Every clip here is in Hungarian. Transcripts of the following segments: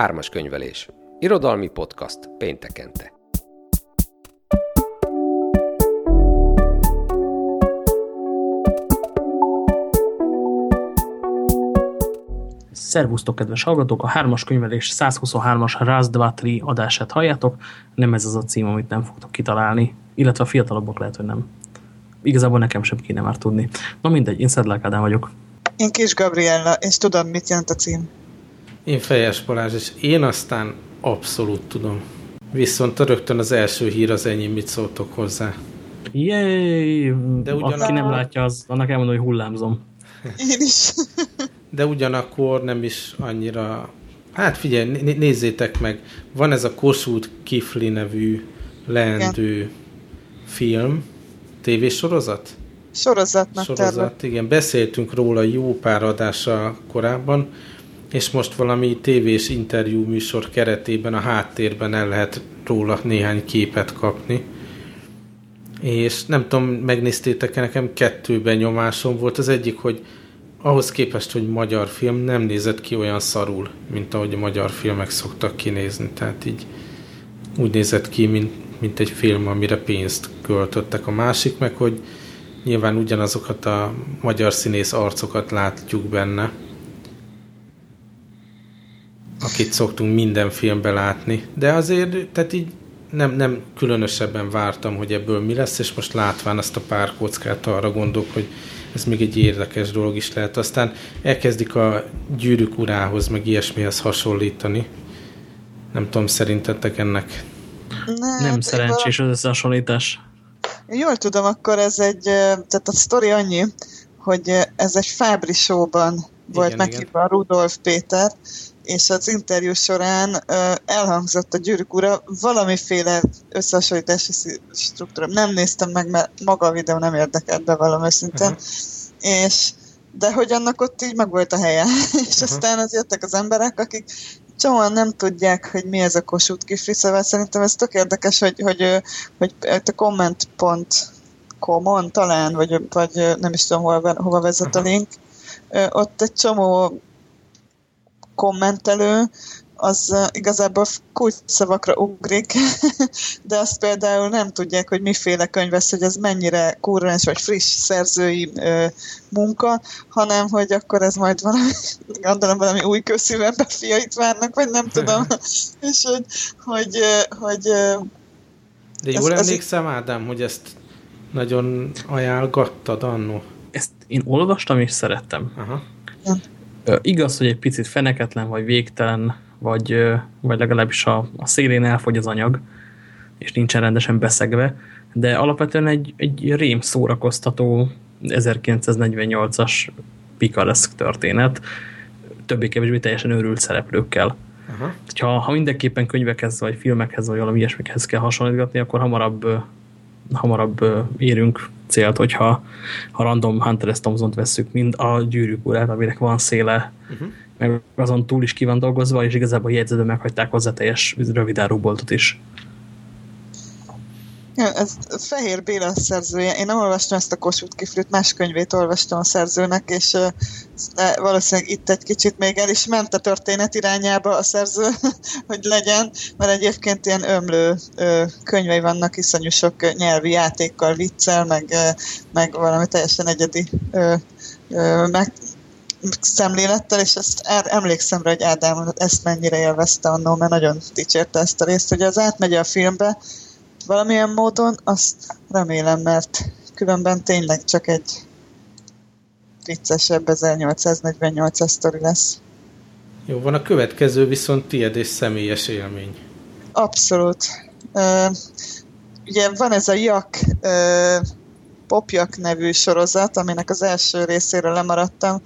Ármas könyvelés. Irodalmi podcast péntekente. Szervusztok, kedves hallgatók! A hármas könyvelés 123-as Razdvatri adását halljátok. Nem ez az a cím, amit nem fogtok kitalálni, illetve a fiatalabbak lehet, hogy nem. Igazából nekem sem kéne már tudni. Na mindegy, én Szedlák Ádám vagyok. Én Kis Gabriella, és tudom, mit jelent a cím. Én Fejes Balázs, és én aztán abszolút tudom. Viszont rögtön az első hír az ennyi, mit szóltok hozzá. Jéj! De ugyanak... Aki nem látja, az, annak elmondom, hogy hullámzom. Én is. De ugyanakkor nem is annyira... Hát figyelj, nézzétek meg, van ez a Kossuth Kifli nevű leendő igen. film, tévésorozat? Sorozatnak Sorozat, terve. igen. Beszéltünk róla jó pár adása korábban, és most valami tévés interjú műsor keretében a háttérben el lehet róla néhány képet kapni. És nem tudom, megnéztétek-e, nekem kettő benyomásom volt. Az egyik, hogy ahhoz képest, hogy magyar film nem nézett ki olyan szarul, mint ahogy a magyar filmek szoktak kinézni. Tehát így úgy nézett ki, mint, mint egy film, amire pénzt költöttek. A másik meg, hogy nyilván ugyanazokat a magyar színész arcokat látjuk benne, akit szoktunk minden filmben látni. De azért, tehát így nem, nem különösebben vártam, hogy ebből mi lesz, és most látván azt a pár kockát arra gondolok, hogy ez még egy érdekes dolog is lehet. Aztán elkezdik a gyűrűk urához, meg ilyesmihez hasonlítani. Nem tudom, szerintetek ennek? Nem, nem szerencsés az összehasonlítás. Jól tudom, akkor ez egy, tehát a sztori annyi, hogy ez egy Fábri showban volt meghívva Rudolf Péter, és az interjú során elhangzott a gyűrűk ura valamiféle összehasonlítási struktúra. Nem néztem meg, mert maga a videó nem érdekelt be valami szinten. Uh-huh. És de hogy annak ott így meg volt a helye. és uh-huh. aztán az jöttek az emberek, akik csomóan nem tudják, hogy mi ez a Kossuth Kifli, szóval szerintem ez tök érdekes, hogy, hogy, hogy a comment.com-on talán, vagy, vagy nem is tudom, hova, hova vezet a link, ott egy csomó kommentelő, az igazából kulcsszavakra ugrik, de azt például nem tudják, hogy miféle könyv ez, hogy ez mennyire kurrens vagy friss szerzői ö, munka, hanem hogy akkor ez majd valami, gondolom valami új közszívembe fiait várnak, vagy nem tudom, és hogy, hogy, hogy de jól ez, emlékszem, ez... Ádám, hogy ezt nagyon ajánlgattad annó. Ezt én olvastam és szerettem. Aha. Ja. Igaz, hogy egy picit feneketlen, vagy végtelen, vagy, vagy legalábbis a, a szélén elfogy az anyag, és nincsen rendesen beszegve, de alapvetően egy, egy rém szórakoztató 1948-as pikareszk történet, többé-kevésbé teljesen őrült szereplőkkel. Aha. Ha, ha mindenképpen könyvekhez, vagy filmekhez, vagy valami ilyesmikhez kell hasonlítgatni, akkor hamarabb hamarabb érünk célt, hogyha ha random Hunter S. Thompson-t vesszük, mind a gyűrűk urát, aminek van széle, uh-huh. meg azon túl is ki van dolgozva, és igazából a jegyzetben meghagyták hozzá teljes rövidáróboltot is. Ez Fehér Béla szerzője. Én nem olvastam ezt a Kossuth Kiflőt, más könyvét olvastam a szerzőnek, és uh, valószínűleg itt egy kicsit még el is ment a történet irányába a szerző, hogy legyen, mert egyébként ilyen ömlő könyvei vannak, iszonyú sok nyelvi játékkal, viccel, meg, meg valami teljesen egyedi meg, szemlélettel, és ezt emlékszem rá, hogy Ádám ezt mennyire élvezte annól, mert nagyon dicsérte ezt a részt, hogy az átmegy a filmbe, valamilyen módon, azt remélem, mert különben tényleg csak egy viccesebb 1848-as sztori lesz. Jó, van a következő viszont tiéd és személyes élmény. Abszolút. Uh, ugye van ez a Jak uh, Popjak nevű sorozat, aminek az első részéről lemaradtam,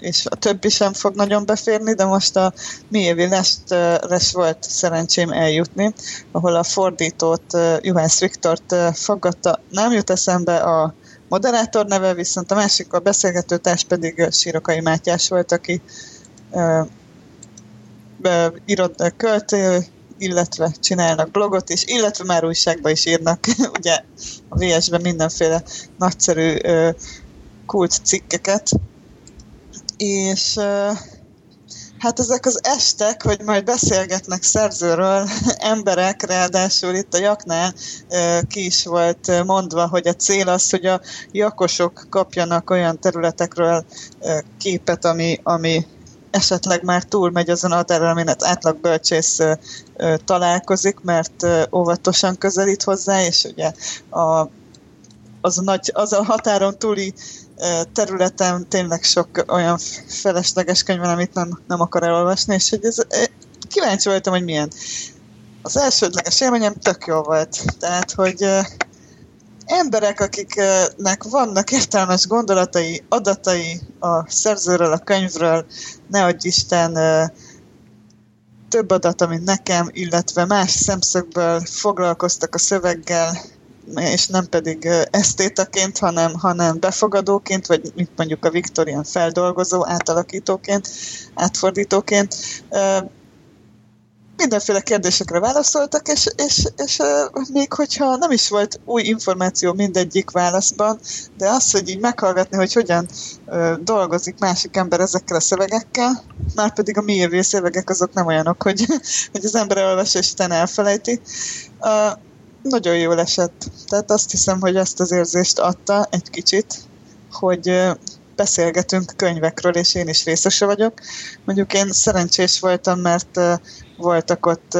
és a többi sem fog nagyon beférni, de most a mi évi lestre volt szerencsém eljutni, ahol a fordítót, Juhász Viktort fogadta. Nem jut eszembe a moderátor neve, viszont a másik a beszélgetőtárs pedig Sírokai Mátyás volt, aki írott költő, illetve csinálnak blogot is, illetve már újságba is írnak, ugye a VS-ben mindenféle nagyszerű kult cikkeket, és Hát ezek az estek, hogy majd beszélgetnek szerzőről, emberek, ráadásul itt a jaknál ki is volt mondva, hogy a cél az, hogy a jakosok kapjanak olyan területekről képet, ami, ami esetleg már túlmegy azon a határon, amin átlag bölcsész találkozik, mert óvatosan közelít hozzá, és ugye a, az, a nagy, az a határon túli területen tényleg sok olyan felesleges könyv van, amit nem, nem akar elolvasni, és hogy ez, kíváncsi voltam, hogy milyen. Az elsődleges élményem tök jó volt. Tehát, hogy emberek, akiknek vannak értelmes gondolatai, adatai a szerzőről, a könyvről, adj Isten több adata, mint nekem, illetve más szemszögből foglalkoztak a szöveggel, és nem pedig esztétaként, hanem, hanem befogadóként, vagy mint mondjuk a Victorian feldolgozó, átalakítóként, átfordítóként mindenféle kérdésekre válaszoltak, és, és, és még hogyha nem is volt új információ mindegyik válaszban, de az, hogy így meghallgatni, hogy hogyan dolgozik másik ember ezekkel a szövegekkel, már pedig a mi szövegek azok nem olyanok, hogy, hogy az ember elolvassa és utána elfelejti. Nagyon jól esett. Tehát azt hiszem, hogy ezt az érzést adta egy kicsit, hogy beszélgetünk könyvekről, és én is részese vagyok. Mondjuk én szerencsés voltam, mert voltak ott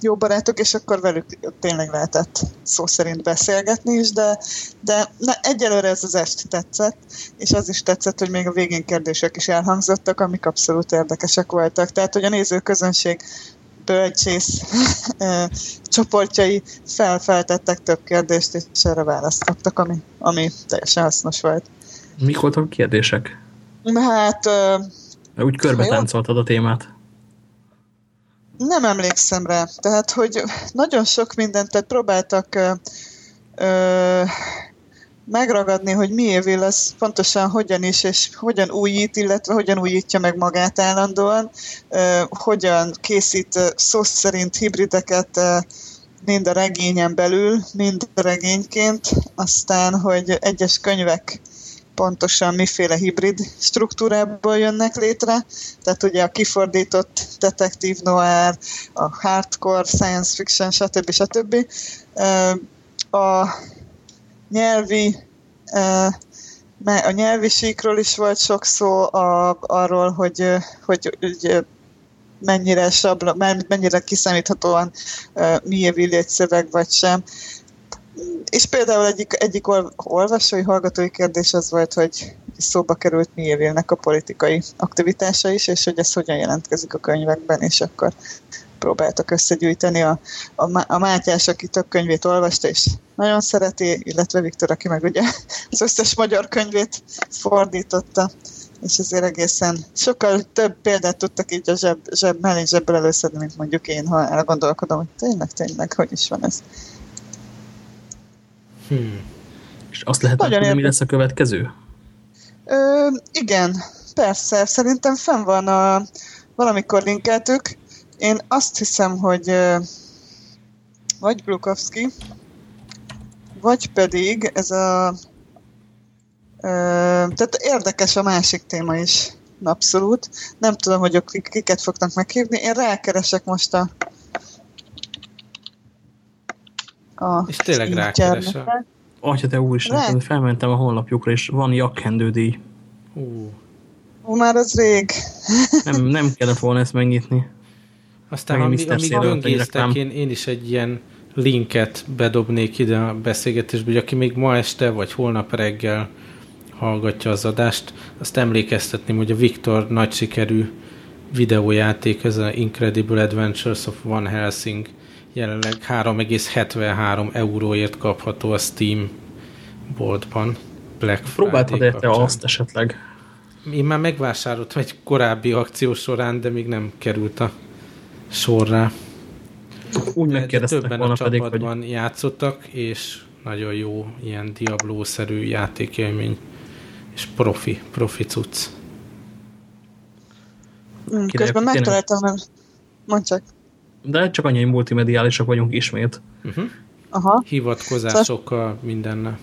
jó barátok, és akkor velük tényleg lehetett szó szerint beszélgetni is, de, de na, egyelőre ez az est tetszett, és az is tetszett, hogy még a végén kérdések is elhangzottak, amik abszolút érdekesek voltak. Tehát, hogy a nézőközönség bölcsész csoportjai felfeltettek több kérdést, és erre választottak, ami, ami teljesen hasznos volt. Mik voltak a kérdések? Hát... Úgy körbe táncoltad a témát. Nem emlékszem rá. Tehát, hogy nagyon sok mindent, tehát próbáltak ö, ö, megragadni, hogy mi évil az pontosan hogyan is, és hogyan újít, illetve hogyan újítja meg magát állandóan, hogyan készít szó szerint hibrideket mind a regényen belül, mind a regényként, aztán, hogy egyes könyvek pontosan miféle hibrid struktúrából jönnek létre. Tehát ugye a kifordított detektív noir, a hardcore science fiction, stb. stb. A nyelvi a nyelvi síkról is volt sok szó a, arról, hogy, hogy, hogy mennyire, sabla, mennyire kiszámíthatóan uh, mi egy szöveg vagy sem. És például egyik, egyik olvasói, hallgatói kérdés az volt, hogy szóba került Miévélnek a politikai aktivitása is, és hogy ez hogyan jelentkezik a könyvekben, és akkor próbáltak összegyűjteni a, a, a Mátyás, aki több könyvét olvasta, és nagyon szereti, illetve Viktor, aki meg ugye az összes magyar könyvét fordította, és ezért egészen sokkal több példát tudtak így a zseb, zseb mellé zsebből előszedni, mint mondjuk én, ha elgondolkodom, hogy tényleg, tényleg, hogy is van ez. Hmm. És azt lehet látni, mi lesz a következő? Ö, igen, persze. Szerintem fenn van a... Valamikor linkeltük. Én azt hiszem, hogy vagy Glukowski, vagy pedig ez a... Tehát érdekes a másik téma is. Abszolút. Nem tudom, hogy ők kiket fognak meghívni. Én rákeresek most a a És tényleg rákeresel. Atya te úristen, felmentem a honlapjukra, és van jakkendődíj. Ó, már az rég. nem, nem kellett volna ezt megnyitni. Aztán amíg, amíg böngésztek, én, én is egy ilyen linket bedobnék ide a beszélgetésbe, hogy aki még ma este vagy holnap reggel hallgatja az adást, azt emlékeztetném, hogy a Viktor nagy sikerű videójáték, ez a Incredible Adventures of One Helsing jelenleg 3,73 euróért kapható a Steam boltban. Black Próbáltad -e te azt esetleg? Én már megvásároltam egy korábbi akció során, de még nem került a sorra. Úgy megkérdeztek Többen a csapatban pedig, játszottak, és nagyon jó ilyen Diablo-szerű játékélmény, és profi, profi cucc. Közben megtaláltam, mondj csak. De csak annyi multimediálisak vagyunk ismét. Uh -huh. Aha. Hivatkozásokkal mindenne.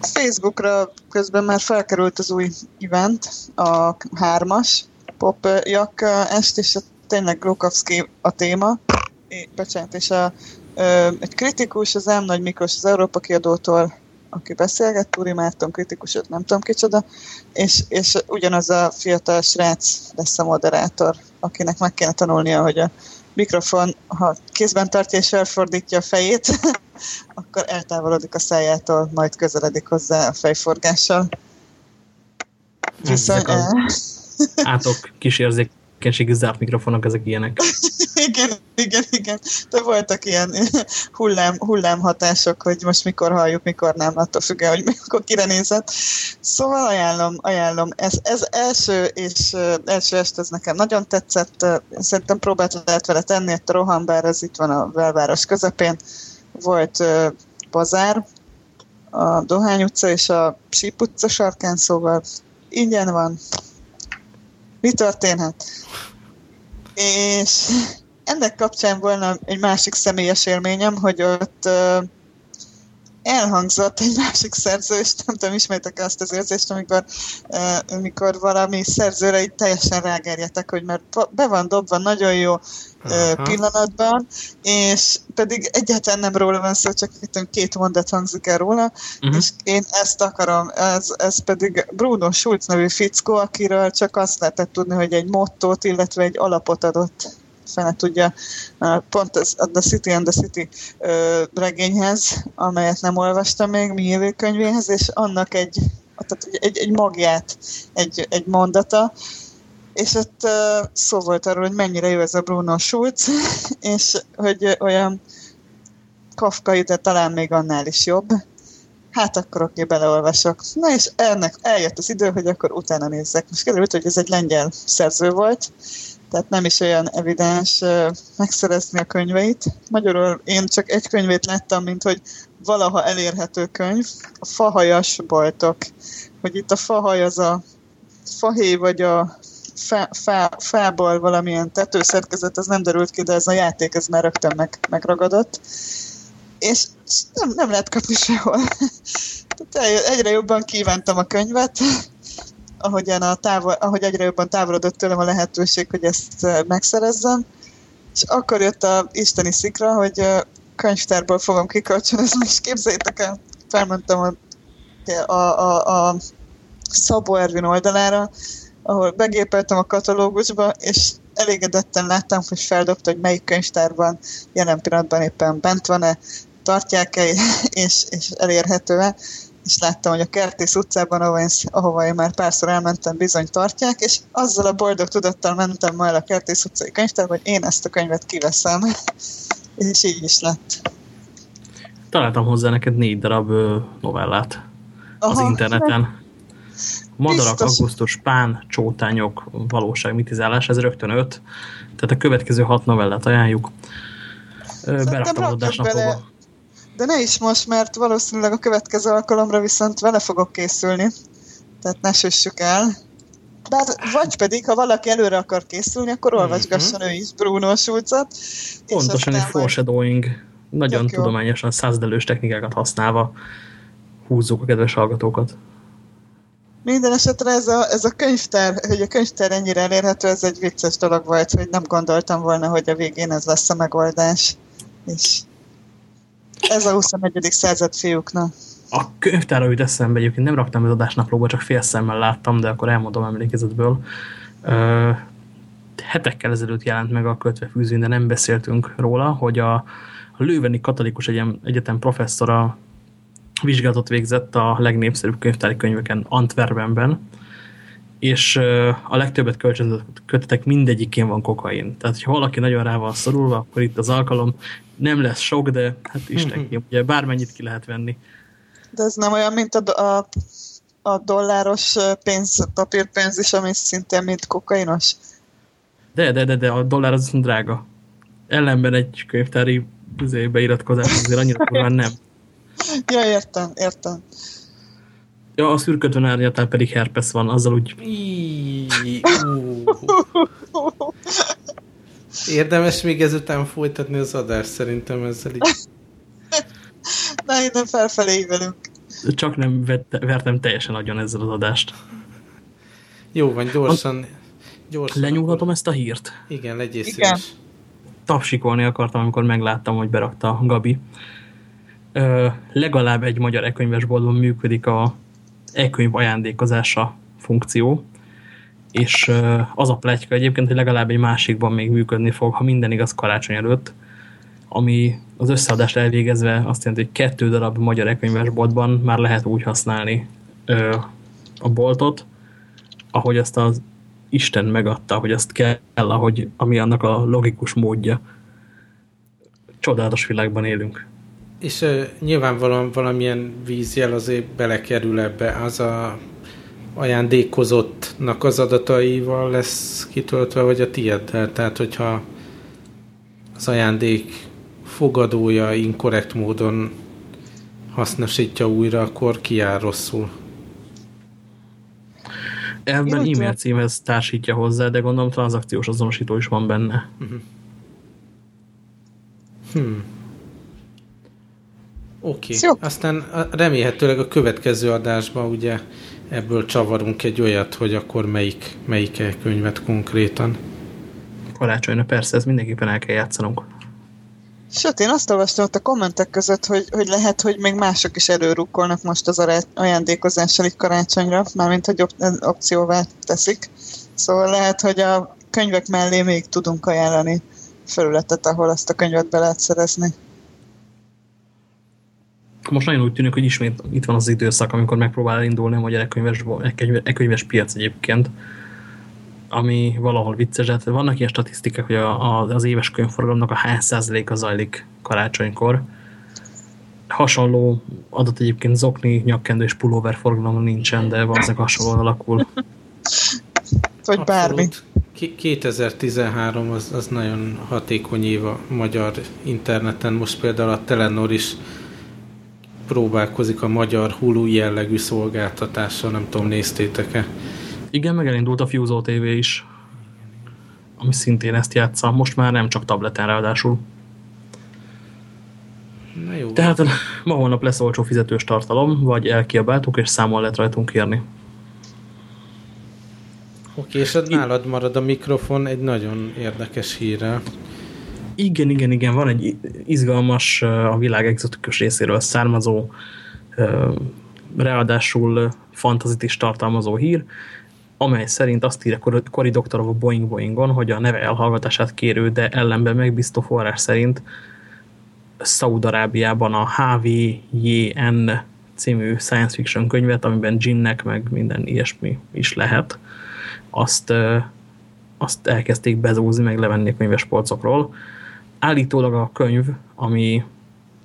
Facebookra közben már felkerült az új event, a hármas, pop est, és tényleg Glukowski a téma. É, bocsánat, és a, ö, egy kritikus, az M. Nagy Miklós az Európa kiadótól, aki beszélget, Turi Márton kritikusot, nem tudom kicsoda, és, és ugyanaz a fiatal srác lesz a moderátor, akinek meg kéne tanulnia, hogy a mikrofon, ha kézben tartja és elfordítja a fejét, akkor eltávolodik a szájától, majd közeledik hozzá a fejforgással. Viszont... Átok kis érzékenységű zárt mikrofonok, ezek ilyenek. igen, igen, igen. De voltak ilyen hullám, hullámhatások, hogy most mikor halljuk, mikor nem, attól függően, hogy mikor kire nézett. Szóval ajánlom, ajánlom. Ez, ez első és első este ez nekem nagyon tetszett. Szerintem próbált lehet vele tenni, egy rohan, bár ez itt van a belváros közepén. Volt bazár, a Dohány utca és a Síp utca sarkán, szóval ingyen van. Mi történhet? És ennek kapcsán volna egy másik személyes élményem, hogy ott elhangzott egy másik szerző, és nem tudom, ismertek azt az érzést, amikor, amikor valami szerzőre így teljesen rágerjetek, hogy mert be van dobva nagyon jó uh, pillanatban, és pedig egyáltalán nem róla van szó, csak két mondat hangzik el róla, uh-huh. és én ezt akarom, ez, ez pedig Bruno Schulz nevű fickó, akiről csak azt lehetett tudni, hogy egy mottót, illetve egy alapot adott. Fene tudja, pont az, a The City and the City ö, regényhez, amelyet nem olvastam még, mi jövőkönyvéhez, és annak egy, tehát egy, egy magját, egy, egy mondata, és ott uh, szó volt arról, hogy mennyire jó ez a Bruno Schulz, és hogy olyan Kafka ide talán még annál is jobb. Hát akkor oké, beleolvasok. Na és ennek eljött az idő, hogy akkor utána nézzek. Most kiderült, hogy ez egy lengyel szerző volt, tehát nem is olyan evidens megszerezni a könyveit. Magyarul én csak egy könyvét láttam, mint hogy valaha elérhető könyv, a fahajas boltok. Hogy itt a fahaj az a fahéj vagy a fá, fá, fából valamilyen tetőszerkezet, az nem derült ki, de ez a játék, ez már rögtön meg, megragadott. És nem, nem lehet kapni sehol. Tehát egyre jobban kívántam a könyvet, ahogyan a távol, ahogy egyre jobban távolodott tőlem a lehetőség, hogy ezt megszerezzem. És akkor jött a isteni szikra, hogy könyvtárból fogom kikölcsönözni, és képzeljétek el, felmentem a, a, a, a Szabó Ervin oldalára, ahol begépeltem a katalógusba, és elégedetten láttam, hogy feldobta, hogy melyik könyvtárban jelen pillanatban éppen bent van-e, tartják-e, és, és elérhető-e és láttam, hogy a Kertész utcában, ahova én, ahova én már párszor elmentem, bizony tartják, és azzal a boldog tudattal mentem majd a Kertész utcai könyvtárba, hogy én ezt a könyvet kiveszem. és így is lett. Találtam hozzá neked négy darab novellát Aha, az interneten. Madarak, Biztos. augusztus, pán, csótányok, valóság, mitizálás, ez rögtön öt. Tehát a következő hat novellát ajánljuk. Beraktam adásnapokba. De ne is most, mert valószínűleg a következő alkalomra viszont vele fogok készülni. Tehát ne süssük el. Bár, vagy pedig, ha valaki előre akar készülni, akkor olvasgasson mm -hmm. ő is Bruno Schulzot. Pontosan egy foreshadowing. Nagyon tudományosan százdelős technikákat használva húzzuk a kedves hallgatókat. Minden esetre ez a, ez a könyvtár, hogy a könyvtár ennyire elérhető, ez egy vicces dolog volt, hogy nem gondoltam volna, hogy a végén ez lesz a megoldás. És ez a 21. század fiúknak. A könyvtára jut eszembe, egyébként nem raktam az adásnaplóba, csak fél szemmel láttam, de akkor elmondom emlékezetből. Ö, hetekkel ezelőtt jelent meg a kötvefűzőn, de nem beszéltünk róla, hogy a, Lőveni Katolikus Egyetem professzora vizsgálatot végzett a legnépszerűbb könyvtári könyveken Antwerpenben, és a legtöbbet kölcsönzött kötetek mindegyikén van kokain. Tehát, ha valaki nagyon rá van szorulva, akkor itt az alkalom nem lesz sok, de hát Isten ki, ugye bármennyit ki lehet venni. De ez nem olyan, mint a, a, a dolláros pénz, papírpénz is, ami szintén mint kokainos? De, de, de, de a dollár az drága. Ellenben egy könyvtári izé, beiratkozás azért annyira nem. Ja, értem, értem. Ja, a szürkötön árnyatán pedig herpes van, azzal úgy... Érdemes még ezután folytatni az adást, szerintem ezzel így. Na, innen felfelé velünk. Csak nem vette, vertem teljesen agyon ezzel az adást. Jó van, gyorsan Gyorsan. Lenyúlhatom ezt a hírt? Igen, legyél Igen. Tapsikolni akartam, amikor megláttam, hogy berakta a Gabi. Ö, legalább egy magyar e-könyvesboltban működik a e-könyv ajándékozása funkció, és ö, az a pletyka egyébként, hogy legalább egy másikban még működni fog, ha minden igaz karácsony előtt, ami az összeadást elvégezve azt jelenti, hogy kettő darab magyar e-könyvesboltban már lehet úgy használni ö, a boltot, ahogy azt az Isten megadta, hogy azt kell, ahogy, ami annak a logikus módja. Csodálatos világban élünk. És uh, nyilvánvalóan valamilyen vízjel azért belekerül ebbe, az a ajándékozottnak az adataival lesz kitöltve, vagy a tieddel. Tehát, hogyha az ajándék fogadója inkorrekt módon hasznosítja újra, akkor kiáll rosszul. Ebben e-mail címhez társítja hozzá, de gondolom tranzakciós azonosító is van benne. Uh -huh. Hmm. Oké, okay. aztán remélhetőleg a következő adásban ugye ebből csavarunk egy olyat, hogy akkor melyik, melyik könyvet konkrétan. Karácsonyra persze, ez mindenképpen el kell játszanunk. Sőt, én azt olvastam ott a kommentek között, hogy, hogy lehet, hogy még mások is előrukkolnak most az ajándékozással itt karácsonyra, mármint, hogy op opcióvá teszik. Szóval lehet, hogy a könyvek mellé még tudunk ajánlani felületet, ahol ezt a könyvet be lehet szerezni. Most nagyon úgy tűnik, hogy ismét itt van az időszak, amikor megpróbál elindulni a magyar e-könyves, e-könyves piac egyébként ami valahol vicces. Hát vannak ilyen statisztikák, hogy a, a, az éves könyvforgalomnak a hány százaléka zajlik karácsonykor. Hasonló adat egyébként zokni, nyakkendő és pulóver forgalom nincsen, de valószínűleg hasonlóan alakul. Vagy bármi. 2013 az, az nagyon hatékony év a magyar interneten. Most például a Telenor is próbálkozik a magyar Hulu jellegű szolgáltatással, nem tudom, néztétek-e? Igen, meg elindult a Fuso TV is, ami szintén ezt játsza. Most már nem csak tableten ráadásul. Na jó. Tehát ma holnap lesz olcsó fizetős tartalom, vagy elkiabáltuk, és számol lehet rajtunk kérni. Oké, és nálad marad a mikrofon egy nagyon érdekes hírrel. Igen, igen, igen, van egy izgalmas, a világ egzotikus részéről származó, ráadásul fantazit is tartalmazó hír amely szerint azt írja Cory Doctorov a Boeing Boeingon, hogy a neve elhallgatását kérő, de ellenben megbíztó forrás szerint Szaudarábiában a HVJN című science fiction könyvet, amiben ginnek meg minden ilyesmi is lehet, azt, azt elkezdték bezúzni, meg levenni könyves polcokról. Állítólag a könyv, ami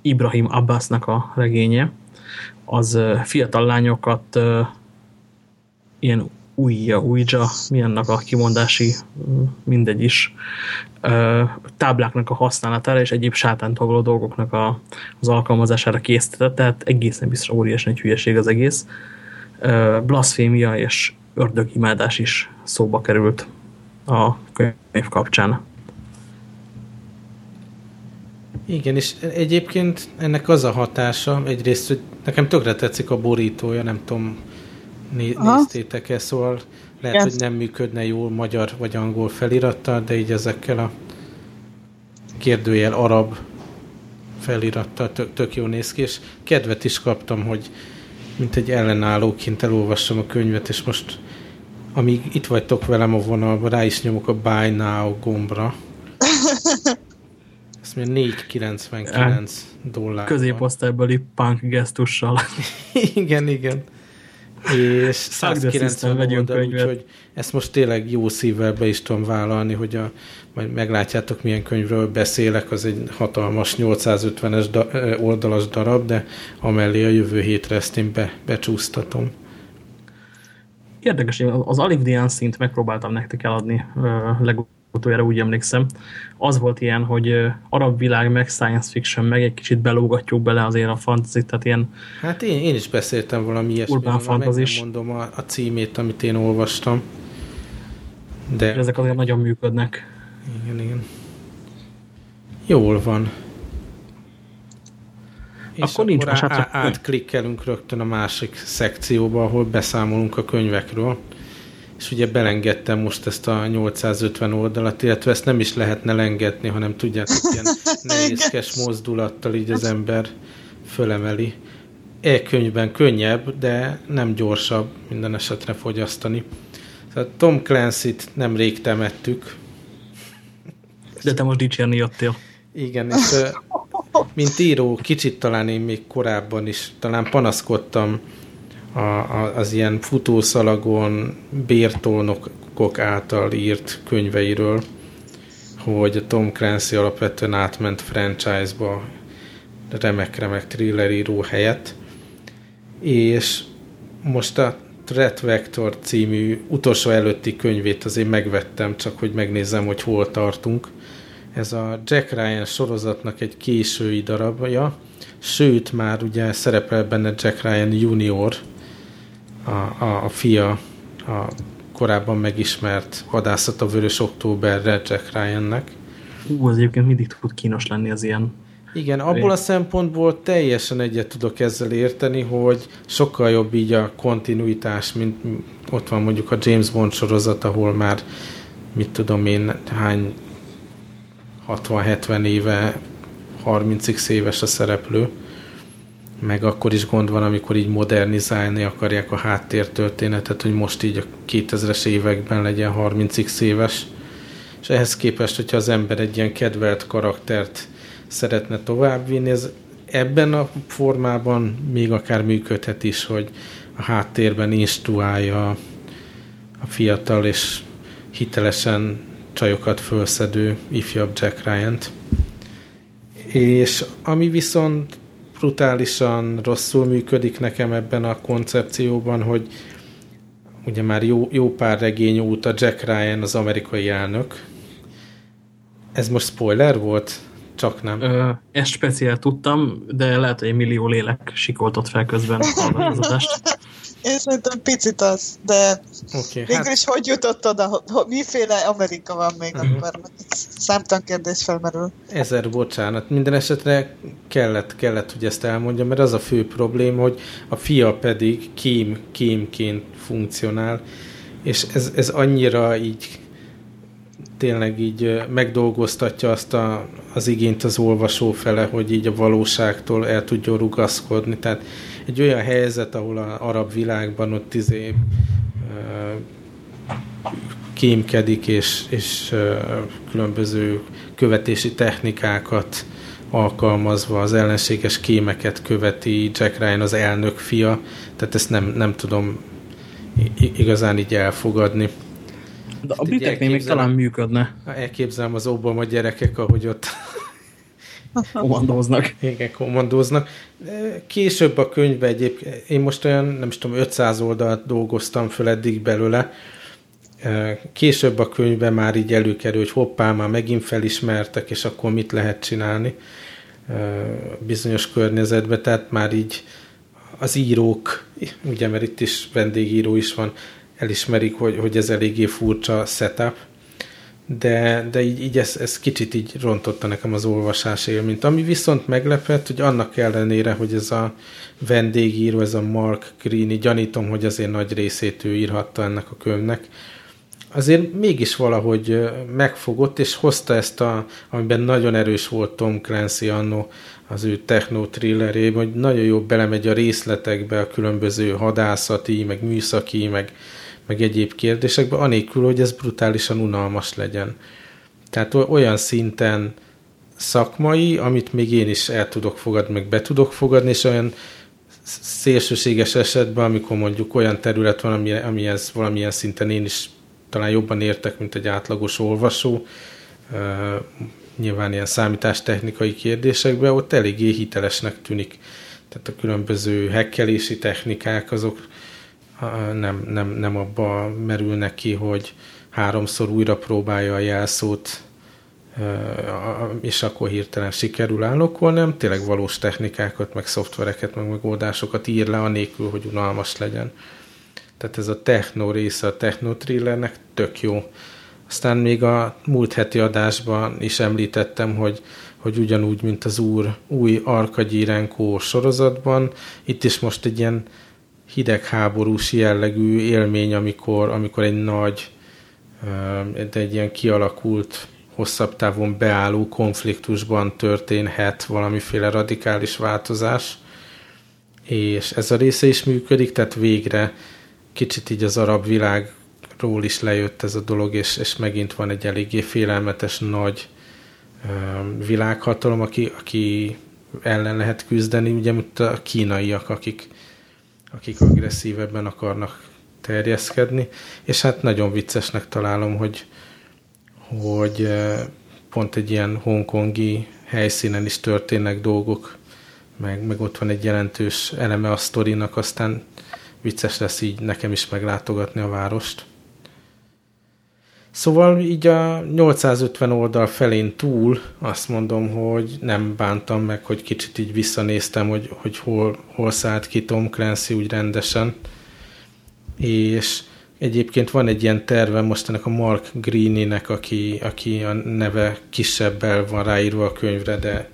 Ibrahim Abbasnak a regénye, az fiatal lányokat ilyen újja, újja, mi annak a kimondási, mindegy is, tábláknak a használatára és egyéb sátántagoló dolgoknak a, az alkalmazására készített, tehát egészen biztos óriási egy hülyeség az egész. Blasfémia és ördögimádás is szóba került a könyv kapcsán. Igen, és egyébként ennek az a hatása, egyrészt, hogy nekem tökre tetszik a borítója, nem tudom, né néztétek-e, szóval lehet, yes. hogy nem működne jól magyar vagy angol felirattal, de így ezekkel a kérdőjel arab felirattal tök, tök jó néz ki, és kedvet is kaptam, hogy mint egy ellenállóként elolvassam a könyvet, és most amíg itt vagytok velem a vonalban, rá is nyomok a Buy Now gombra. Mondja 4,99 dollár. Középosztálybeli punk gesztussal. igen, igen és 190 oldal, úgyhogy ezt most tényleg jó szívvel be is tudom vállalni, hogy a, majd meglátjátok milyen könyvről beszélek, az egy hatalmas 850-es da, oldalas darab, de amellé a jövő hétre ezt én be, becsúsztatom. Érdekes, az Alive szint megpróbáltam nektek eladni legutóbb utoljára úgy emlékszem, az volt ilyen, hogy arab világ, meg science fiction, meg egy kicsit belógatjuk bele azért a fantasy, tehát ilyen... Hát én, én is beszéltem valami ilyesmiről, urbán fantazis. mondom a, a címét, amit én olvastam. De... Ezek azért nagyon működnek. Igen, igen. Jól van. És akkor, akkor nincs más átklikkelünk rögtön a másik szekcióba, ahol beszámolunk a könyvekről és ugye belengedtem most ezt a 850 oldalat, illetve ezt nem is lehetne lengetni, hanem tudjátok, ilyen nehézkes mozdulattal így az ember fölemeli. E-könyvben könnyebb, de nem gyorsabb minden esetre fogyasztani. Tehát Tom Clancy-t nemrég temettük. De te most dicsérni jöttél. Igen, és mint író, kicsit talán én még korábban is talán panaszkodtam a, a, az ilyen futószalagon bértónokok által írt könyveiről, hogy a Tom Clancy alapvetően átment franchise-ba remek-remek thriller író helyett, és most a Threat Vector című utolsó előtti könyvét azért megvettem, csak hogy megnézzem, hogy hol tartunk. Ez a Jack Ryan sorozatnak egy késői darabja, sőt már ugye szerepel benne Jack Ryan Junior, a, a, a fia, a korábban megismert vadászat a Vörös Októberre Jack Ryannek. Ú, az egyébként mindig tud kínos lenni az ilyen igen, abból a szempontból teljesen egyet tudok ezzel érteni, hogy sokkal jobb így a kontinuitás, mint ott van mondjuk a James Bond sorozat, ahol már mit tudom én, hány 60-70 éve 30x éves a szereplő, meg akkor is gond van, amikor így modernizálni akarják a háttértörténetet, hogy most így a 2000-es években legyen 30x éves, és ehhez képest, hogyha az ember egy ilyen kedvelt karaktert szeretne továbbvinni, ez ebben a formában még akár működhet is, hogy a háttérben instruálja a fiatal és hitelesen csajokat fölszedő ifjabb Jack Ryan-t. És ami viszont brutálisan rosszul működik nekem ebben a koncepcióban, hogy ugye már jó, jó pár regény óta Jack Ryan az amerikai elnök. Ez most spoiler volt? Csak nem. Ö, ezt speciál tudtam, de lehet, hogy egy millió lélek sikoltott fel közben a Én szerintem picit az, de okay, végül hát... is hogy jutott oda, miféle Amerika van még uh mhm. -huh. akkor? Számtalan kérdés felmerül. Ezer bocsánat. Minden esetre kellett, kellett, hogy ezt elmondjam, mert az a fő probléma, hogy a fia pedig kím, kímként funkcionál, és ez, ez annyira így tényleg így megdolgoztatja azt a, az igényt az olvasó fele, hogy így a valóságtól el tudjon rugaszkodni. Tehát egy olyan helyzet, ahol az arab világban ott izé kémkedik, és, és különböző követési technikákat alkalmazva az ellenséges kémeket követi Jack Ryan az elnök fia, tehát ezt nem, nem tudom igazán így elfogadni. De a briteknél még talán működne. Elképzelem az Obama gyerekek, ahogy ott kommandóznak. Igen, kommandóznak. Később a könyvbe egyébként, én most olyan, nem is tudom, 500 oldalt dolgoztam föl eddig belőle, Később a könyvben már így előkerül, hogy hoppá, már megint felismertek, és akkor mit lehet csinálni bizonyos környezetben, tehát már így az írók, ugye, mert itt is vendégíró is van, elismerik, hogy, hogy ez eléggé furcsa setup, de, de így, így ez, ez kicsit így rontotta nekem az olvasás élményt. Ami viszont meglepett, hogy annak ellenére, hogy ez a vendégíró, ez a Mark Greene, gyanítom, hogy azért nagy részét ő írhatta ennek a könyvnek, azért mégis valahogy megfogott, és hozta ezt, a, amiben nagyon erős volt Tom Clancy annó az ő techno thrillerében, hogy nagyon jó belemegy a részletekbe, a különböző hadászati, meg műszaki, meg meg egyéb kérdésekbe, anélkül, hogy ez brutálisan unalmas legyen. Tehát olyan szinten szakmai, amit még én is el tudok fogadni, meg be tudok fogadni, és olyan szélsőséges esetben, amikor mondjuk olyan terület van, ami, amihez valamilyen szinten én is talán jobban értek, mint egy átlagos olvasó, uh, nyilván ilyen számítástechnikai kérdésekben, ott eléggé hitelesnek tűnik. Tehát a különböző hekkelési technikák, azok nem, nem, nem abba merülnek ki, hogy háromszor újra próbálja a jelszót, és akkor hirtelen sikerül állokol, nem tényleg valós technikákat, meg szoftvereket, meg megoldásokat ír le, anélkül, hogy unalmas legyen. Tehát ez a techno része a techno thrillernek tök jó. Aztán még a múlt heti adásban is említettem, hogy, hogy ugyanúgy, mint az úr új Arkagyi Renkó sorozatban, itt is most egy ilyen hidegháborús jellegű élmény, amikor, amikor egy nagy, egy ilyen kialakult, hosszabb távon beálló konfliktusban történhet valamiféle radikális változás, és ez a része is működik, tehát végre kicsit így az arab világról is lejött ez a dolog, és, és megint van egy eléggé félelmetes nagy világhatalom, aki, aki ellen lehet küzdeni, ugye mint a kínaiak, akik, akik agresszívebben akarnak terjeszkedni, és hát nagyon viccesnek találom, hogy, hogy pont egy ilyen hongkongi helyszínen is történnek dolgok, meg, meg ott van egy jelentős eleme a sztorinak, aztán vicces lesz így nekem is meglátogatni a várost. Szóval így a 850 oldal felén túl azt mondom, hogy nem bántam meg, hogy kicsit így visszanéztem, hogy, hogy hol, hol szállt ki Tom Clancy úgy rendesen. És egyébként van egy ilyen terve most ennek a Mark Greeninek, aki, aki a neve kisebbel van ráírva a könyvre, de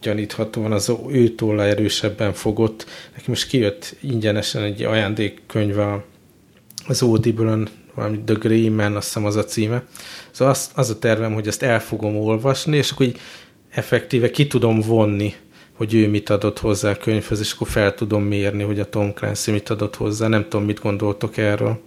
gyaníthatóan az ő tolla erősebben fogott. Neki most kijött ingyenesen egy ajándékkönyv az Audible-on, valami The Grey Man, azt hiszem az a címe. Szóval az, az a tervem, hogy ezt el fogom olvasni, és akkor így effektíve ki tudom vonni, hogy ő mit adott hozzá a könyvhöz, és akkor fel tudom mérni, hogy a Tom Clancy mit adott hozzá. Nem tudom, mit gondoltok erről.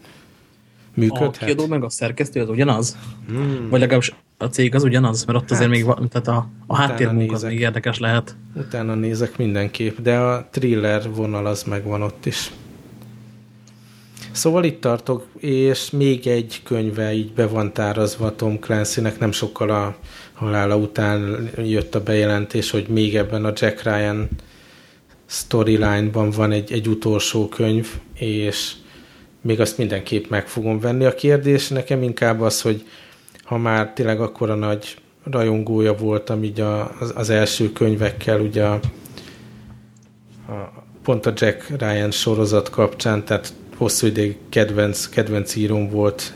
Működhet? A kiadó meg a szerkesztő az ugyanaz? Hmm. Vagy legalábbis a cég az ugyanaz, mert ott hát, azért még tehát a, a háttérmunk az még érdekes lehet. Utána nézek mindenképp, de a thriller vonal az megvan ott is. Szóval itt tartok, és még egy könyve így be van tárazva Tom Clancy-nek, nem sokkal a halála után jött a bejelentés, hogy még ebben a Jack Ryan storyline-ban van egy, egy utolsó könyv, és még azt mindenképp meg fogom venni. A kérdés nekem inkább az, hogy ha már tényleg akkora nagy rajongója voltam így a, az, az első könyvekkel, ugye a, a, pont a Jack Ryan sorozat kapcsán, tehát hosszú ideig kedvenc, kedvenc íróm volt,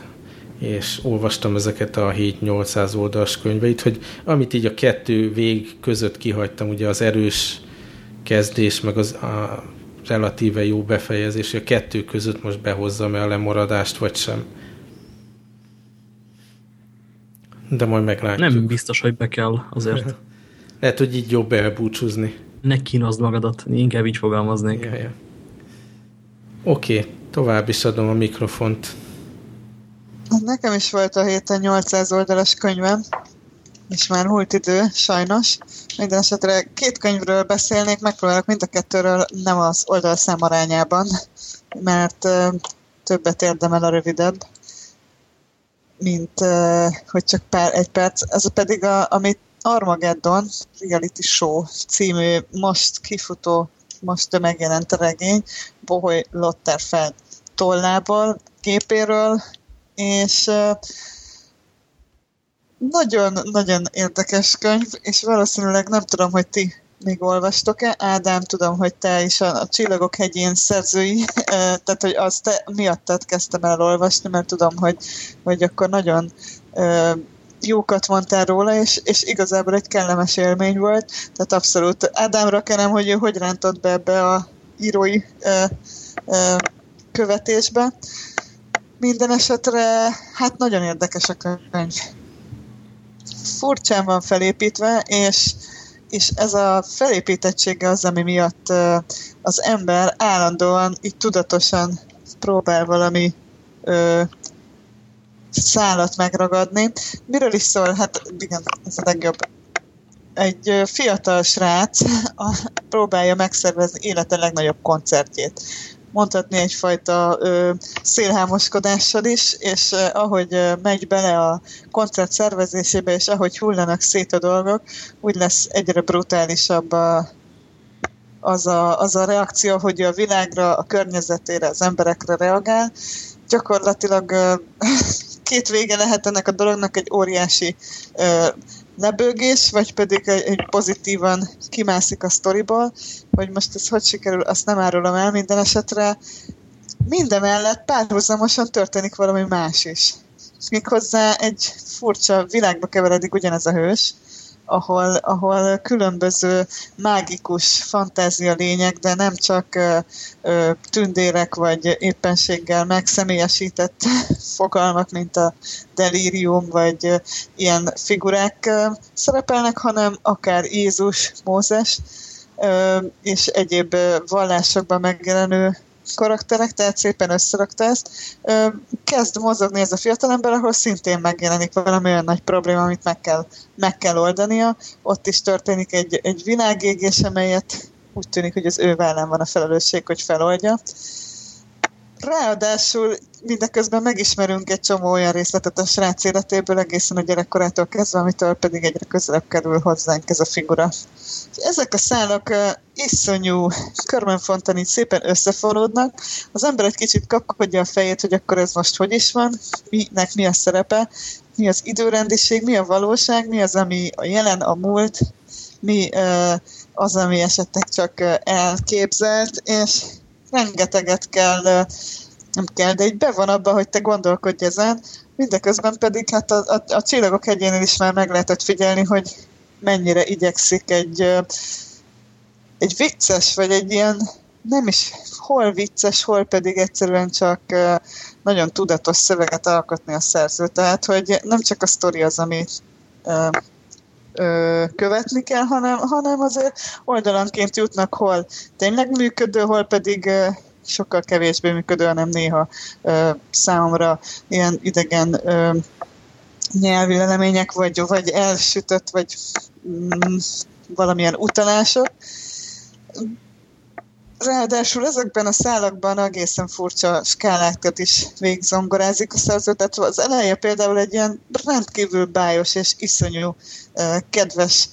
és olvastam ezeket a 7-800 oldalas könyveit, hogy amit így a kettő vég között kihagytam, ugye az erős kezdés, meg az a relatíve jó befejezés, a kettő között most behozzam-e a lemaradást, vagy sem. De majd meglátjuk. Nem biztos, hogy be kell azért. Lehet, hogy így jobb elbúcsúzni. Ne kínozd magadat, inkább így fogalmaznék. Ja, ja. Oké, okay, tovább is adom a mikrofont. Nekem is volt a héten 800 oldalas könyvem, és már múlt idő, sajnos. Minden esetre két könyvről beszélnék, megpróbálok mind a kettőről nem az oldalszám arányában, mert többet érdemel a rövidebb, mint hogy csak pár, egy perc. Ez pedig, a, amit Armageddon Reality Show című most kifutó, most megjelent a regény, Bohoy Lotterfeld tollából, képéről, és nagyon-nagyon érdekes könyv, és valószínűleg nem tudom, hogy ti még olvastok-e. Ádám, tudom, hogy te is a, a Csillagok hegyén szerzői, tehát hogy azt te miattad kezdtem el olvasni, mert tudom, hogy, hogy akkor nagyon jókat mondtál róla, és, és igazából egy kellemes élmény volt, tehát abszolút Ádámra kenem, hogy ő hogy rántott be ebbe a írói ö, ö, követésbe. Minden esetre, hát nagyon érdekes a könyv. Furcsán van felépítve, és, és ez a felépítettsége az, ami miatt az ember állandóan, így tudatosan próbál valami ö, szállat megragadni. Miről is szól? Hát igen, ez a legjobb. Egy fiatal srác próbálja megszervezni élete legnagyobb koncertjét mondhatni egyfajta ö, szélhámoskodással is, és ö, ahogy ö, megy bele a koncert szervezésébe, és ahogy hullanak szét a dolgok, úgy lesz egyre brutálisabb a, az, a, az a reakció, hogy a világra, a környezetére, az emberekre reagál. Gyakorlatilag ö, két vége lehet ennek a dolognak egy óriási ö, lebőgés, vagy pedig egy, egy pozitívan kimászik a sztoriból, hogy most ez hogy sikerül, azt nem árulom el minden esetre. Minden mellett párhuzamosan történik valami más is. Méghozzá egy furcsa világba keveredik ugyanez a hős, ahol, ahol különböző mágikus fantázia lények, de nem csak ö, ö, tündérek vagy éppenséggel megszemélyesített fogalmak, mint a delírium, vagy ö, ilyen figurák ö, szerepelnek, hanem akár Jézus, Mózes, ö, és egyéb vallásokban megjelenő karakterek, tehát szépen összerakta ezt. Kezd mozogni ez a fiatalember, ahol szintén megjelenik valami olyan nagy probléma, amit meg kell, meg kell oldania. Ott is történik egy, egy világégés, amelyet úgy tűnik, hogy az ő vállán van a felelősség, hogy feloldja. Ráadásul mindeközben megismerünk egy csomó olyan részletet a srác életéből, egészen a gyerekkorától kezdve, amitől pedig egyre közelebb kerül hozzánk ez a figura. Ezek a szálak uh, iszonyú körbenfontan így szépen összefonódnak. Az ember egy kicsit kapkodja a fejét, hogy akkor ez most hogy is van, minek mi a szerepe, mi az időrendiség, mi a valóság, mi az, ami a jelen, a múlt, mi uh, az, ami esetleg csak elképzelt, és rengeteget kell, nem kell, de így be van abba, hogy te gondolkodj ezen, mindeközben pedig hát a, a, a csillagok hegyénél is már meg lehetett figyelni, hogy mennyire igyekszik egy, egy vicces, vagy egy ilyen nem is hol vicces, hol pedig egyszerűen csak nagyon tudatos szöveget alkotni a szerző. Tehát, hogy nem csak a sztori az, ami követni kell, hanem, hanem azért oldalanként jutnak, hol tényleg működő, hol pedig sokkal kevésbé működő, hanem néha számomra ilyen idegen nyelvi lelemények, vagy, vagy elsütött, vagy mm, valamilyen utalások. Ráadásul ezekben a szálakban egészen furcsa skálákat is végzongorázik a szerző. Tehát az eleje például egy ilyen rendkívül bájos és iszonyú kedves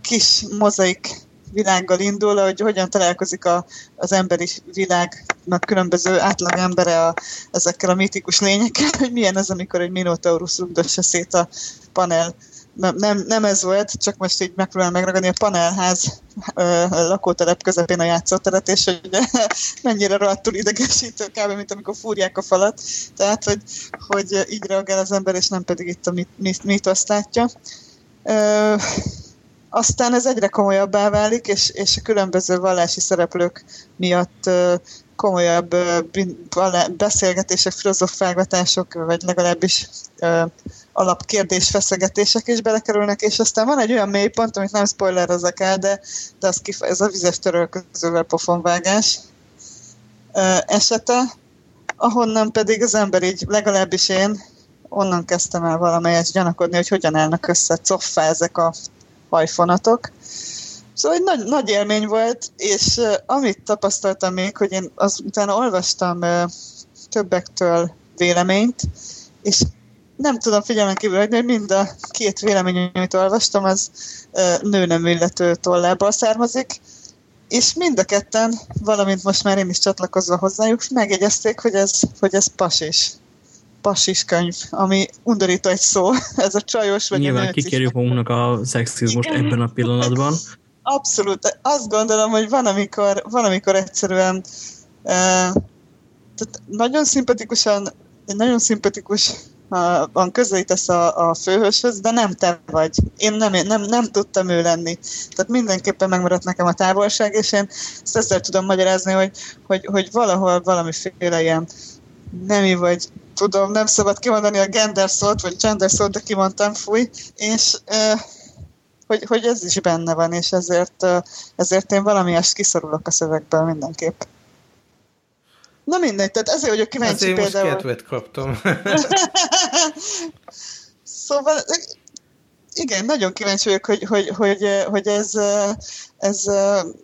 kis mozaik világgal indul, hogy hogyan találkozik a, az emberi világnak különböző átlag embere a, ezekkel a mítikus lényekkel, hogy milyen az, amikor egy Minotaurus rugdossa szét a panel nem, nem, ez volt, csak most így megpróbálom megragadni a panelház ö, lakótelep közepén a játszóteret, és hogy mennyire rohadtul idegesítő kb. mint amikor fúrják a falat. Tehát, hogy, hogy így reagál az ember, és nem pedig itt a mit, mit, mit azt látja. Ö, aztán ez egyre komolyabbá válik, és, és a különböző vallási szereplők miatt komolyabb beszélgetések, filozofálgatások, vagy legalábbis alapkérdés feszegetések is belekerülnek, és aztán van egy olyan mélypont, amit nem spoilerezek el, de, de az kif- ez a vizes törölközővel pofonvágás esete, ahonnan pedig az ember így, legalábbis én, onnan kezdtem el valamelyet gyanakodni, hogy hogyan állnak össze coffá ezek a hajfonatok. Szóval egy nagy, nagy élmény volt, és amit tapasztaltam még, hogy én az, utána olvastam uh, többektől véleményt, és nem tudom figyelmen kívül hagyni, hogy mind a két vélemény, amit olvastam, az nő nem illető tollából származik, és mind a ketten, valamint most már én is csatlakozva hozzájuk, megjegyezték, hogy ez, hogy ez pasis. Pasis könyv, ami undorító egy szó, ez a csajos vagy Nyilván a kikérjük magunknak a szexizmust ebben a pillanatban. Abszolút. Azt gondolom, hogy van, amikor, van, amikor egyszerűen uh, tehát nagyon szimpatikusan, egy nagyon szimpatikus van közelítesz a, a főhőshöz, de nem te vagy. Én nem, nem, nem tudtam ő lenni. Tehát mindenképpen megmaradt nekem a távolság, és én ezt ezzel tudom magyarázni, hogy, hogy, hogy valahol valamiféle ilyen nemi vagy tudom, nem szabad kimondani a gender szót, vagy gender szót, de kimondtam, fúj, és uh, hogy, hogy ez is benne van, és ezért, ezért én valamiest kiszorulok a szövegből mindenképp. Na mindegy, tehát ezért vagyok kíváncsi ezért például. most kedvet kaptam. szóval igen, nagyon kíváncsi vagyok, hogy, hogy, hogy, hogy ez, ez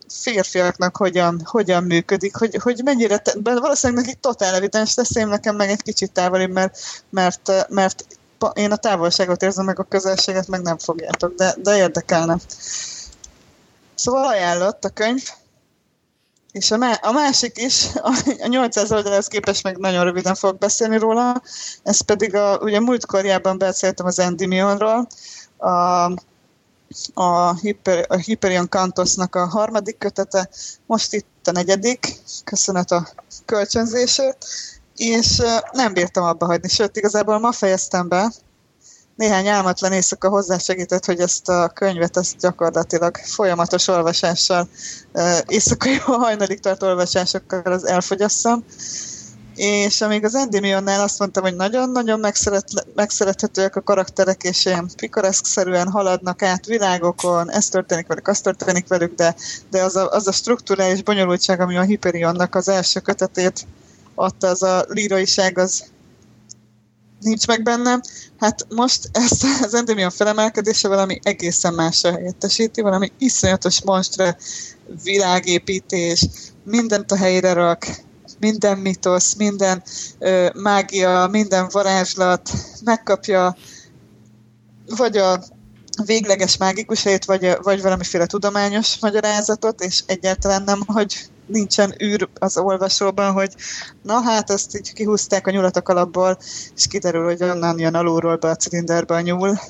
férfiaknak hogyan, hogyan működik, hogy, hogy mennyire, te, valószínűleg neki totál evidens lesz, én nekem meg egy kicsit távoli, mert, mert, mert én a távolságot érzem, meg a közelséget meg nem fogjátok, de, de érdekelne. Szóval ajánlott a könyv, és a, má- a másik is, a 800 oldalhoz képest meg nagyon röviden fogok beszélni róla, ez pedig a, ugye múltkorjában beszéltem az Endymionról, a, a, Hyper, a Hyperion Kantosnak a harmadik kötete, most itt a negyedik, köszönet a kölcsönzésért, és nem bírtam abba hagyni, sőt, igazából ma fejeztem be, néhány álmatlan éjszaka hozzásegített, hogy ezt a könyvet ezt gyakorlatilag folyamatos olvasással, éjszakai hajnalig tart olvasásokkal az elfogyasszam. És amíg az Endymionnál azt mondtam, hogy nagyon-nagyon megszeret, megszerethetőek a karakterek, és ilyen pikareszk-szerűen haladnak át világokon, ez történik velük, az történik velük, de, de az, a, az a struktúra bonyolultság, ami a Hyperionnak az első kötetét adta, az a líraiság, az nincs meg bennem. Hát most ezt az Endymion felemelkedése valami egészen másra helyettesíti, valami iszonyatos monstre világépítés, mindent a helyére rak, minden mitosz, minden ö, mágia, minden varázslat megkapja vagy a végleges mágikusait, vagy, vagy valamiféle tudományos magyarázatot, és egyáltalán nem, hogy nincsen űr az olvasóban, hogy na hát ezt így kihúzták a nyulat a kalapból, és kiderül, hogy onnan jön alulról be a cilinderbe a nyúl.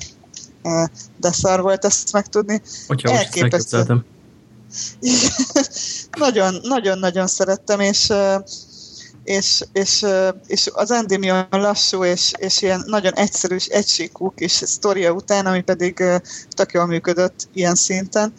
De szar volt ezt megtudni. Hogyha Elképesztő. Nagyon-nagyon szerettem, és és, és, és az Endymion lassú, és, és ilyen nagyon egyszerű és egysíkú kis sztoria után, ami pedig tök jól működött ilyen szinten,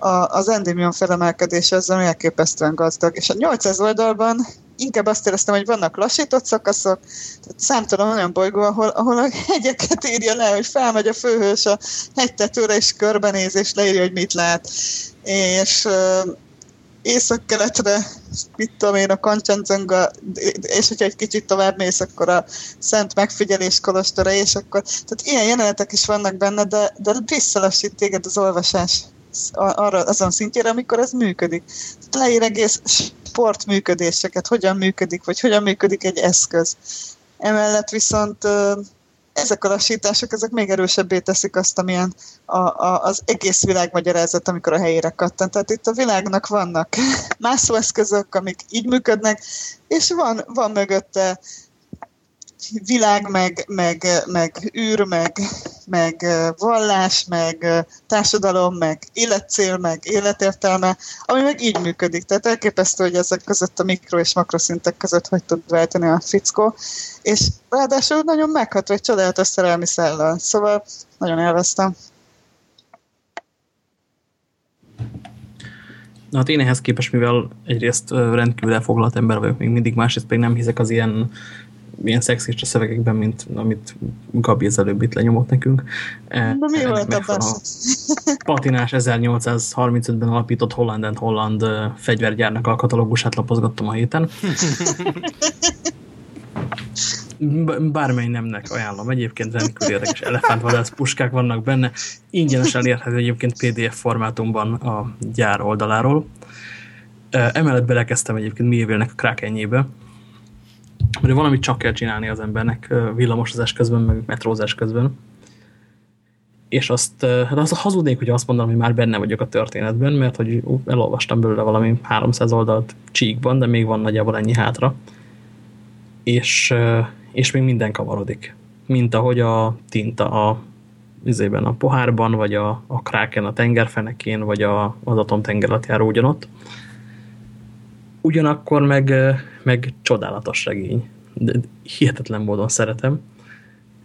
a, az Endymion felemelkedése ezzel elképesztően gazdag. És a 800 oldalban inkább azt éreztem, hogy vannak lassított szakaszok, tehát számtalan olyan bolygó, ahol, ahol a hegyeket írja le, hogy felmegy a főhős a hegytetőre, és körbenéz, és leírja, hogy mit lát. És észak-keletre, mit tudom én, a Kancsenjunga, és hogyha egy kicsit tovább mész, akkor a Szent Megfigyelés kolostora, és akkor, tehát ilyen jelenetek is vannak benne, de, de visszalassít téged az olvasás arra, azon szintjére, amikor ez működik. Leír egész sportműködéseket, hogyan működik, vagy hogyan működik egy eszköz. Emellett viszont ezek a lassítások, ezek még erősebbé teszik azt, amilyen a, a, az egész világ magyarázat, amikor a helyére kattan. Tehát itt a világnak vannak mászóeszközök, amik így működnek, és van, van mögötte világ, meg, meg, meg űr, meg, meg vallás, meg társadalom, meg életcél, meg életértelme, ami meg így működik. Tehát elképesztő, hogy ezek között a mikro és makroszintek között hogy tud váltani a fickó, és ráadásul nagyon megható egy csodálatos szerelmi szellel. Szóval nagyon elvesztem. Na hát én ehhez képest, mivel egyrészt rendkívül elfoglalt ember vagyok, még mindig másrészt pedig nem hiszek az ilyen ilyen szexista szövegekben, mint amit Gabi az előbb itt lenyomott nekünk. De mi volt a Patinás 1835-ben alapított Holland and Holland fegyvergyárnak a katalógusát lapozgattam a héten. Bármely nemnek ajánlom. Egyébként rendkívül érdekes elefántvadász puskák vannak benne. Ingyenes elérhető egyébként PDF formátumban a gyár oldaláról. Emellett belekezdtem egyébként Miévélnek a Krakenjébe, mert valamit csak kell csinálni az embernek villamosozás közben, meg metrózás közben. És azt, hát az hazudnék, hogy azt mondanám, hogy már benne vagyok a történetben, mert hogy elolvastam belőle valami 300 oldalt csíkban, de még van nagyjából ennyi hátra. És, és még minden kavarodik. Mint ahogy a tinta a izében a pohárban, vagy a, a kráken a tengerfenekén, vagy a, az atomtengerlatjáró ugyanott. Ugyanakkor meg meg csodálatos regény. De hihetetlen módon szeretem.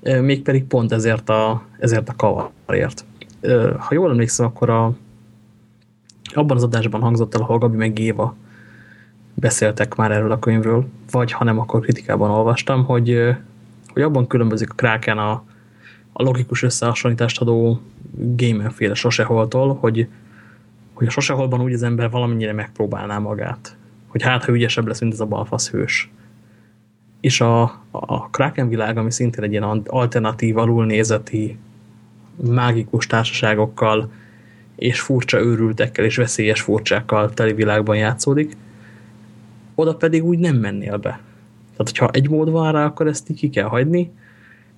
Mégpedig pont ezért a, ezért a kavarért. Ha jól emlékszem, akkor a, abban az adásban hangzott el, ahol Gabi meg Éva beszéltek már erről a könyvről, vagy ha nem, akkor kritikában olvastam, hogy, hogy abban különbözik a Kraken a, a logikus összehasonlítást adó gamer-féle soseholtól, hogy, hogy a soseholban úgy az ember valamennyire megpróbálná magát hogy hát, ha ügyesebb lesz, mint ez a balfasz hős. És a, a Kraken világ, ami szintén egy ilyen alternatív, alulnézeti, mágikus társaságokkal és furcsa őrültekkel és veszélyes furcsákkal teli világban játszódik, oda pedig úgy nem mennél be. Tehát, hogyha egy mód van rá, akkor ezt ki kell hagyni.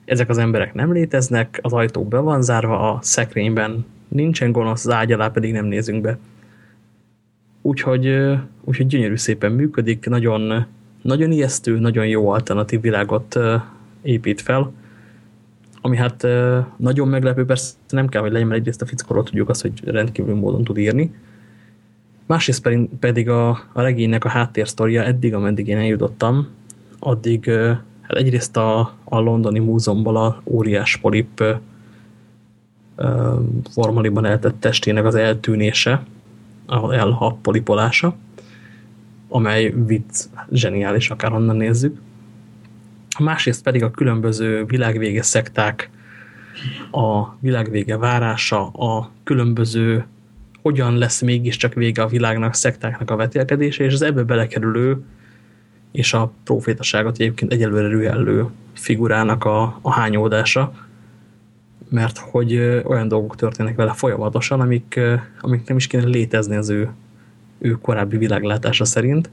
Ezek az emberek nem léteznek, az ajtó be van zárva, a szekrényben nincsen gonosz, az ágy alá pedig nem nézünk be. Úgyhogy, úgyhogy gyönyörű szépen működik, nagyon, nagyon ijesztő, nagyon jó alternatív világot épít fel, ami hát nagyon meglepő, persze nem kell, hogy legyen, mert egyrészt a fickóról tudjuk azt, hogy rendkívül módon tud írni. Másrészt pedig a, a regénynek a háttérsztoria eddig, ameddig én eljutottam, addig Hát egyrészt a, a londoni múzeumban a óriás polip formaliban eltett testének az eltűnése, a polipolása, amely vicc zseniális, akárhonnan nézzük. Másrészt pedig a különböző világvége szekták, a világvége várása, a különböző hogyan lesz mégiscsak vége a világnak, szektáknak a vetélkedése, és az ebbe belekerülő és a profétaságot egyébként egyelőre rühellő figurának a, a hányódása, mert hogy olyan dolgok történnek vele folyamatosan, amik, amik nem is kéne létezni az ő, ő korábbi világlátása szerint.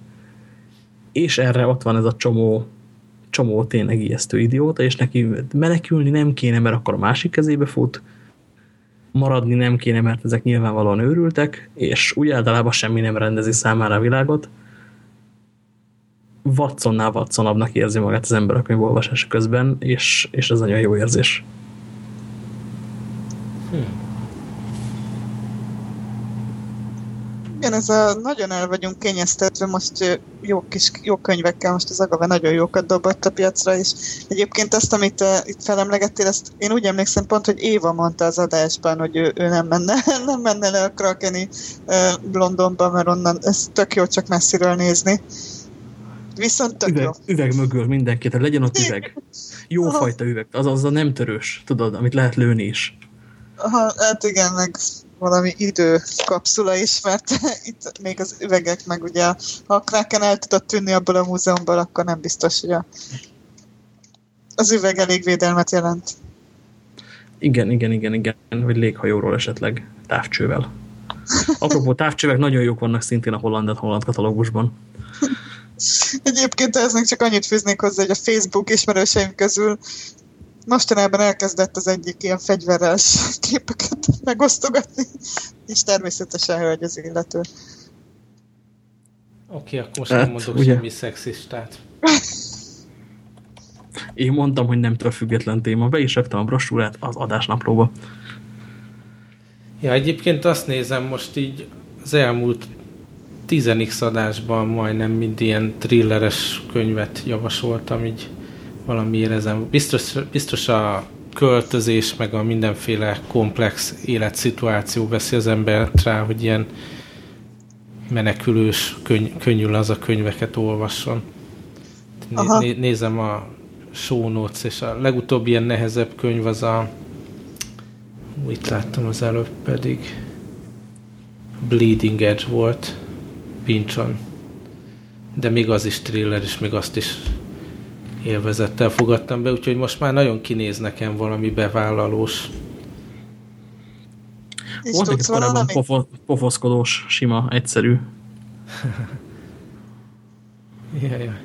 És erre ott van ez a csomó, csomó tényleg ijesztő idióta, és neki menekülni nem kéne, mert akkor a másik kezébe fut, maradni nem kéne, mert ezek nyilvánvalóan őrültek, és úgy általában semmi nem rendezi számára a világot. Watsonnál Watsonabbnak érzi magát az ember a könyvolvasás közben, és, és ez nagyon jó érzés. Igen, ez a nagyon el vagyunk kényeztetve, most jó kis jó könyvekkel, most az Agave nagyon jókat dobott a piacra, és egyébként azt, amit uh, itt felemlegettél, ezt én úgy emlékszem pont, hogy Éva mondta az adásban, hogy ő, ő nem, menne, nem menne le a Krakeni uh, Londonba, mert onnan ez tök jó csak messziről nézni. Viszont tök üveg, jó. üveg mögül mindenki, tehát legyen ott üveg. Jó fajta üveg, az az a nem törős, tudod, amit lehet lőni is. Aha, hát igen, meg valami időkapszula is, mert itt még az üvegek, meg ugye ha a Kraken el tudott tűnni abból a múzeumból, akkor nem biztos, hogy a, az üveg elég védelmet jelent. Igen, igen, igen, igen, vagy léghajóról esetleg távcsővel. Apropó távcsövek nagyon jók vannak szintén a holland holland katalógusban. Egyébként eznek csak annyit fűznék hozzá, hogy a Facebook ismerőseim közül mostanában elkezdett az egyik ilyen fegyveres képeket megosztogatni, és természetesen hölgy az illető. Oké, okay, akkor most hát, nem mondok ugye? semmi szexistát. Én mondtam, hogy nem független téma. Be is raktam a brosúrát az adásnaplóba. Ja, egyébként azt nézem most így az elmúlt 10 adásban majdnem mind ilyen thrilleres könyvet javasoltam, így valami ezen. Biztos, biztos a költözés, meg a mindenféle komplex életszituáció veszi az embert rá, hogy ilyen menekülős, könny, könnyű az a könyveket olvasson. Né, né, nézem a show notes, és a legutóbbi ilyen nehezebb könyv az a itt láttam az előbb pedig Bleeding Edge volt Pinchon de még az is thriller, és még azt is élvezettel fogadtam be, úgyhogy most már nagyon kinéz nekem valami bevállalós. Volt egy korábban pofo pofoszkodós, sima, egyszerű. jaj, jaj.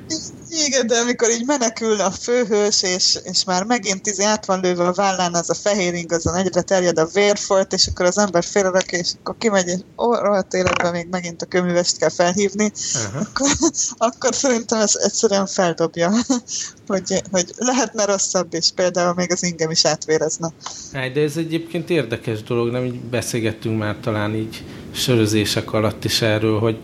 Igen, de amikor így menekül a főhős, és, és már megint izé át van lőve a vállán az a fehér ing, azon egyre terjed a vérfolt, és akkor az ember félrerak, és akkor kimegy, és ó, rohadt életben még megint a köművest kell felhívni, uh-huh. akkor, akkor szerintem ez egyszerűen feldobja, hogy, hogy lehetne rosszabb is, például még az ingem is átvérezne. De ez egyébként érdekes dolog, nem így beszélgettünk már talán így sörözések alatt is erről, hogy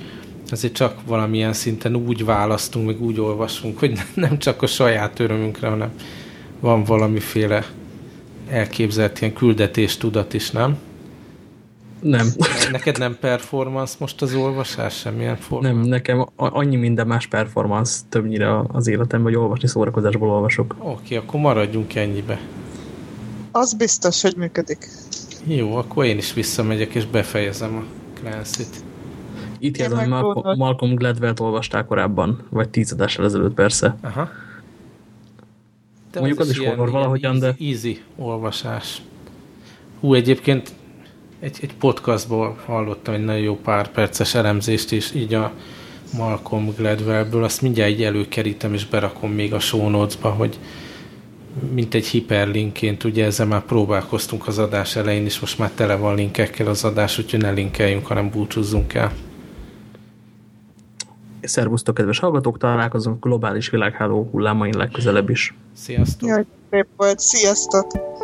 azért csak valamilyen szinten úgy választunk, meg úgy olvasunk, hogy nem csak a saját örömünkre, hanem van valamiféle elképzelt ilyen küldetés tudat is, nem? Nem. Neked nem performance most az olvasás, semmilyen forma? Nem, nekem annyi minden más performance többnyire az életemben, hogy olvasni szórakozásból olvasok. Oké, okay, akkor maradjunk ennyibe. Az biztos, hogy működik. Jó, akkor én is visszamegyek és befejezem a Clancy-t. Itt jelzem, Malcolm, Malcolm Gladwell-t olvasták korábban, vagy tízadással ezelőtt persze. Aha. De Mondjuk az, az is horror valahogyan, de... Easy olvasás. Hú, egyébként egy, egy podcastból hallottam egy nagyon jó pár perces elemzést is, így a Malcolm Gladwellből, azt mindjárt így előkerítem és berakom még a show notes-ba, hogy mint egy hiperlinkként, ugye ezzel már próbálkoztunk az adás elején, és most már tele van linkekkel az adás, úgyhogy ne linkeljünk, hanem búcsúzzunk el. Szervusztok, kedves hallgatók, találkozunk globális világháló hullámain legközelebb is. Sziasztok! Jaj, szép volt. Sziasztok!